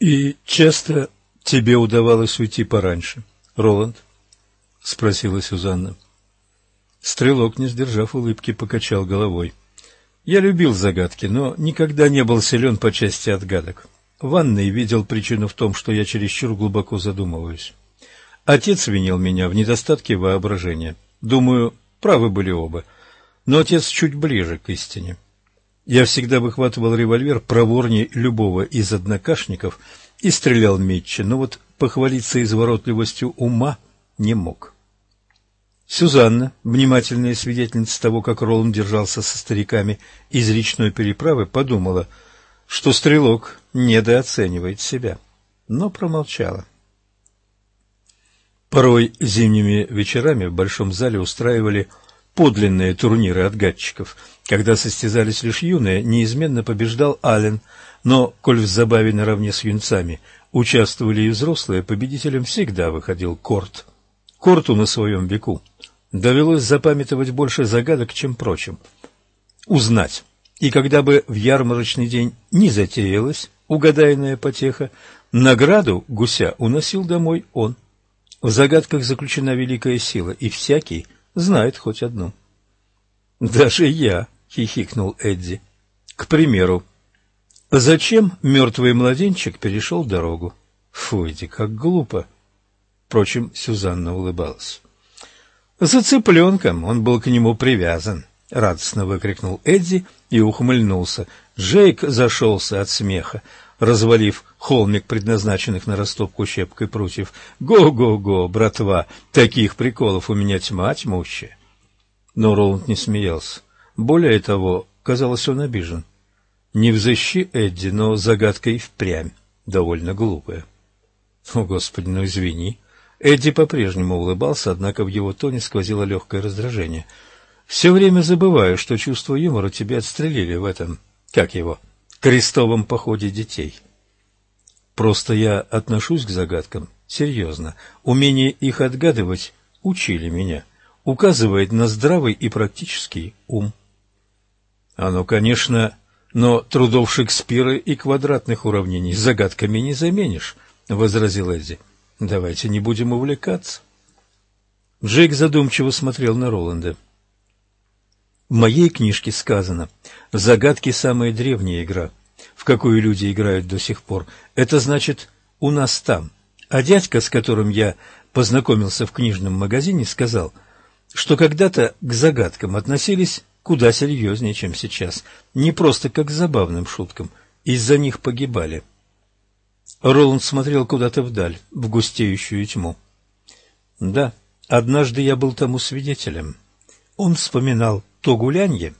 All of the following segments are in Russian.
И часто тебе удавалось уйти пораньше, Роланд? — спросила Сюзанна. Стрелок, не сдержав улыбки, покачал головой. Я любил загадки, но никогда не был силен по части отгадок. Ванной видел причину в том, что я чересчур глубоко задумываюсь. Отец винил меня в недостатке воображения. Думаю, правы были оба. Но отец чуть ближе к истине. Я всегда выхватывал револьвер проворнее любого из однокашников и стрелял метче, но вот похвалиться изворотливостью ума не мог. Сюзанна, внимательная свидетельница того, как Роланд держался со стариками из речной переправы, подумала, что стрелок недооценивает себя, но промолчала. Порой зимними вечерами в большом зале устраивали подлинные турниры отгадчиков. Когда состязались лишь юные, неизменно побеждал Аллен, но, коль в забаве наравне с юнцами участвовали и взрослые, победителем всегда выходил Корт. Корту на своем веку довелось запамятовать больше загадок, чем прочим. Узнать. И когда бы в ярмарочный день не затеялась угадайная потеха, награду гуся уносил домой он. В загадках заключена великая сила, и всякий знает хоть одну. «Даже я», — хихикнул Эдди. «К примеру, зачем мертвый младенчик перешел дорогу?» «Фуйте, как глупо!» Впрочем, Сюзанна улыбалась. «За цыпленком он был к нему привязан», — радостно выкрикнул Эдди и ухмыльнулся. Джейк зашелся от смеха развалив холмик предназначенных на растопку щепкой прутьев. «Го-го-го, братва, таких приколов у меня тьма тьмущая!» Но Роланд не смеялся. Более того, казалось, он обижен. Не взыщи Эдди, но загадка и впрямь довольно глупая. «О, Господи, ну извини!» Эдди по-прежнему улыбался, однако в его тоне сквозило легкое раздражение. «Все время забываю, что чувство юмора тебе отстрелили в этом... Как его?» Крестовом походе детей. Просто я отношусь к загадкам серьезно. Умение их отгадывать учили меня, указывает на здравый и практический ум. Оно, конечно, но трудов Шекспира и квадратных уравнений загадками не заменишь, — возразил Эдди. Давайте не будем увлекаться. Джейк задумчиво смотрел на Роланда. В моей книжке сказано, загадки – самая древняя игра, в какую люди играют до сих пор. Это значит, у нас там. А дядька, с которым я познакомился в книжном магазине, сказал, что когда-то к загадкам относились куда серьезнее, чем сейчас, не просто как к забавным шуткам, из-за них погибали. Роланд смотрел куда-то вдаль, в густеющую тьму. Да, однажды я был тому свидетелем. Он вспоминал то гулянье,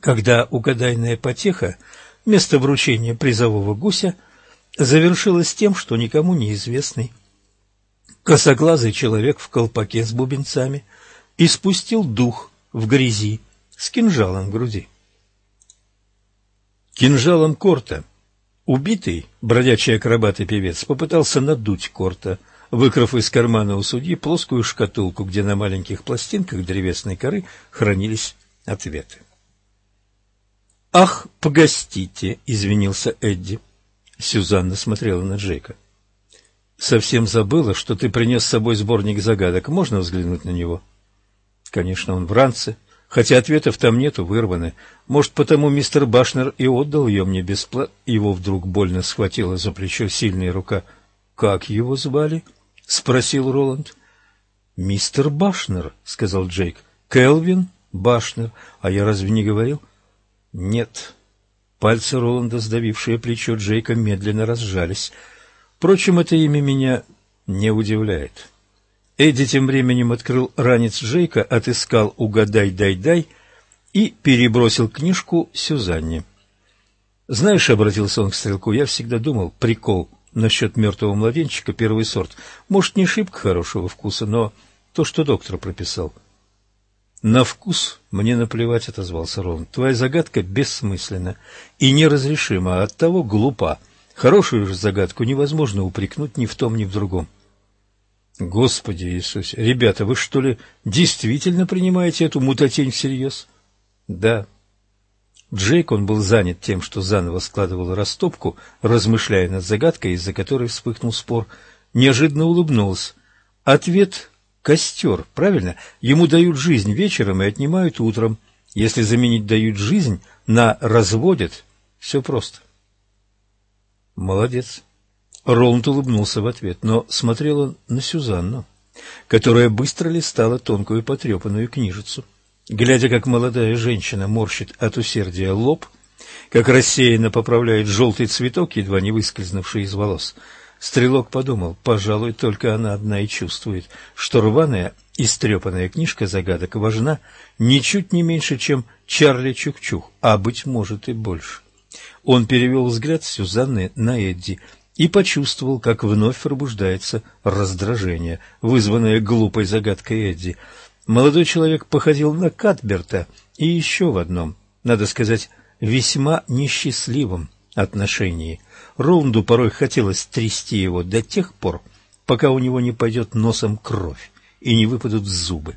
когда угадайная потеха вместо вручения призового гуся завершилась тем, что никому неизвестный косоглазый человек в колпаке с бубенцами испустил дух в грязи с кинжалом в груди. Кинжалом Корта убитый бродячий акробат и певец попытался надуть Корта – выкрав из кармана у судьи плоскую шкатулку, где на маленьких пластинках древесной коры хранились ответы. «Ах, погостите!» — извинился Эдди. Сюзанна смотрела на Джейка. «Совсем забыла, что ты принес с собой сборник загадок. Можно взглянуть на него?» «Конечно, он в ранце, хотя ответов там нету, вырваны. Может, потому мистер Башнер и отдал ее мне бесплатно?» Его вдруг больно схватила за плечо сильная рука. «Как его звали?» — спросил Роланд. «Мистер Башнер», — сказал Джейк. «Келвин Башнер. А я разве не говорил?» «Нет». Пальцы Роланда, сдавившие плечо Джейка, медленно разжались. Впрочем, это имя меня не удивляет. Эдди тем временем открыл ранец Джейка, отыскал «Угадай, дай-дай» и перебросил книжку Сюзанне. «Знаешь, — обратился он к стрелку, — я всегда думал, прикол насчет мертвого младенчика первый сорт. Может, не шибко хорошего вкуса, но то, что доктор прописал. На вкус мне наплевать, отозвался Рон. Твоя загадка бессмысленна и неразрешима, а оттого глупа. Хорошую же загадку невозможно упрекнуть ни в том, ни в другом. Господи Иисусе! Ребята, вы что ли действительно принимаете эту мутатень всерьез? Да. Джейк, он был занят тем, что заново складывал растопку, размышляя над загадкой, из-за которой вспыхнул спор, неожиданно улыбнулся. Ответ — костер, правильно? Ему дают жизнь вечером и отнимают утром. Если заменить дают жизнь на разводят, все просто. Молодец. Роланд улыбнулся в ответ, но смотрел он на Сюзанну, которая быстро листала тонкую потрепанную книжицу. Глядя, как молодая женщина морщит от усердия лоб, как рассеянно поправляет желтый цветок, едва не выскользнувший из волос, Стрелок подумал, пожалуй, только она одна и чувствует, что рваная, истрепанная книжка загадок важна ничуть не меньше, чем Чарли Чук-Чук, а, быть может, и больше. Он перевел взгляд Сюзанны на Эдди и почувствовал, как вновь пробуждается раздражение, вызванное глупой загадкой Эдди. Молодой человек походил на Катберта и еще в одном, надо сказать, весьма несчастливом отношении. Роланду порой хотелось трясти его до тех пор, пока у него не пойдет носом кровь и не выпадут зубы.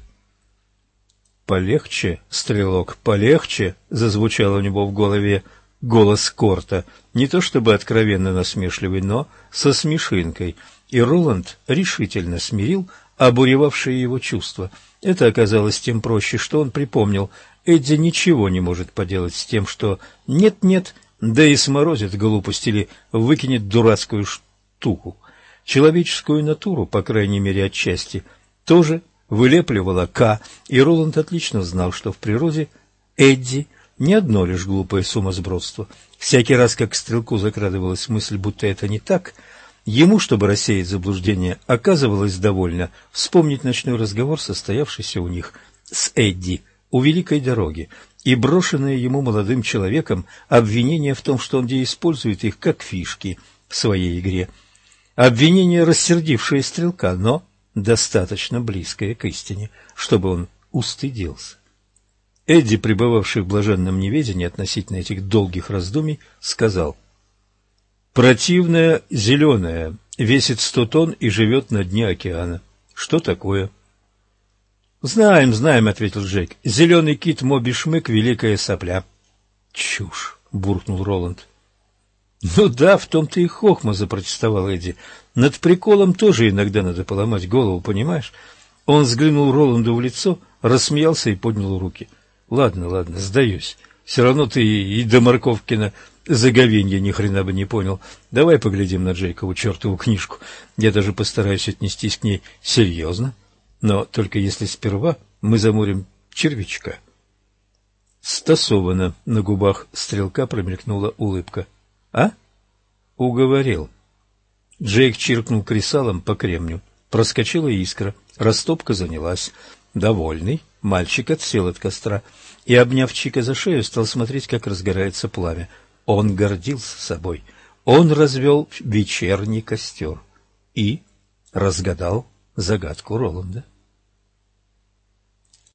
«Полегче, стрелок, полегче!» — зазвучал у него в голове голос Корта, не то чтобы откровенно насмешливый, но со смешинкой, и Роланд решительно смирил обуревавшие его чувства. Это оказалось тем проще, что он припомнил, Эдди ничего не может поделать с тем, что нет-нет, да и сморозит глупость или выкинет дурацкую штуку. Человеческую натуру, по крайней мере отчасти, тоже вылепливала К, и Роланд отлично знал, что в природе Эдди не одно лишь глупое сумасбродство. Всякий раз, как к стрелку закрадывалась мысль, будто это не так, ему, чтобы рассеять заблуждение, оказывалось довольно вспомнить ночной разговор, состоявшийся у них с Эдди у великой дороги, и брошенное ему молодым человеком обвинение в том, что он где использует их как фишки в своей игре. Обвинение, рассердившее стрелка, но достаточно близкое к истине, чтобы он устыдился. Эдди, пребывавший в блаженном неведении относительно этих долгих раздумий, сказал «Противная зеленая, весит сто тонн и живет на дне океана. Что такое?» «Знаем, знаем», — ответил Джейк. «Зеленый кит Моби Шмык — великая сопля». «Чушь», — буркнул Роланд. «Ну да, в том-то и хохма», — запротестовал Эдди. «Над приколом тоже иногда надо поломать голову, понимаешь?» Он взглянул Роланду в лицо, рассмеялся и поднял руки. «Ладно, ладно, сдаюсь. Все равно ты и до Морковкина заговенья ни хрена бы не понял. Давай поглядим на Джейкову чертову книжку. Я даже постараюсь отнестись к ней серьезно». Но только если сперва мы заморим червячка. Стасовано на губах стрелка промелькнула улыбка. А? Уговорил. Джейк чиркнул кресалом по кремню. Проскочила искра. Растопка занялась. Довольный, мальчик отсел от костра и, обняв Чика за шею, стал смотреть, как разгорается пламя. Он гордился собой. Он развел вечерний костер и разгадал загадку Роланда.